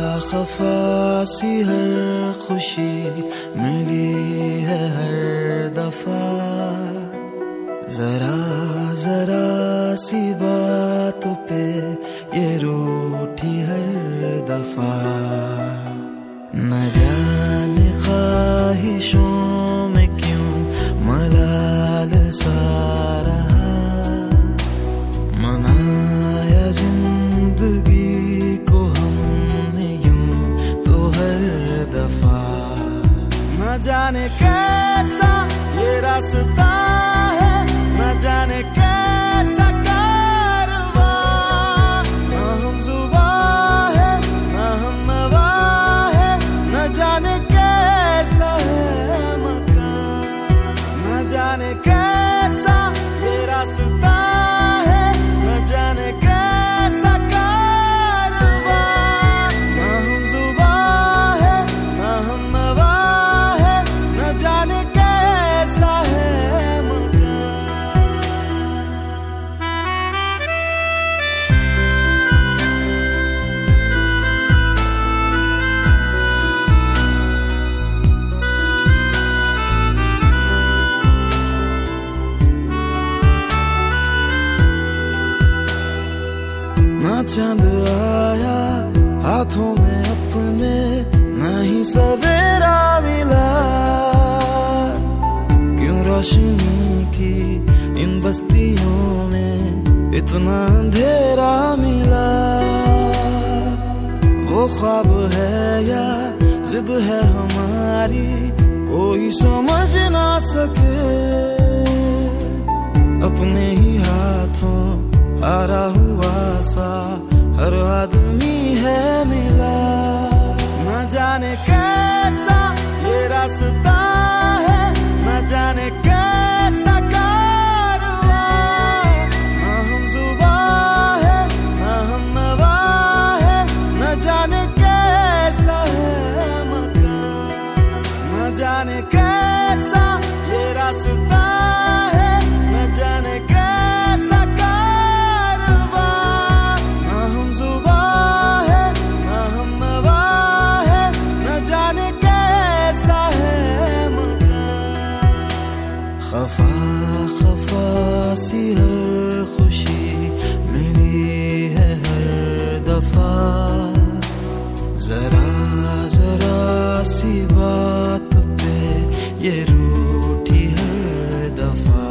खफा सी हर खुशी मिली है हर दफ़ा। जरा जरा सी बात पे ये रूठी हर दफ़ा। न जाने ख्वाहिशों में क्यों मलाल सारा जाने कैसा ये रास्ता है न जाने कैसा कारवा। हम जुबा है, न हम नवा है, न जाने कैसा है मकान। न जाने कैसा ना चाँद आया, हाथों में अपने नहीं सवेरा मिला। क्यों रोशनी की इन बस्तियों में इतना अंधेरा मिला? वो ख्वाब है या जिद है हमारी, कोई समझ ना सके। अपने ही हाथों हारा हुआ सा हर आदमी है मिला। न जाने कैसा ये रास्ता है, न जाने कैसा कारवा हम जुबा है, न हम नवा है, न जाने कैसा है मकान। न जाने कैसा सी बात पे ये रूठी हर दफ़ा।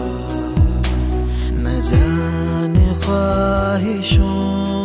न जाने ख्वाहिशों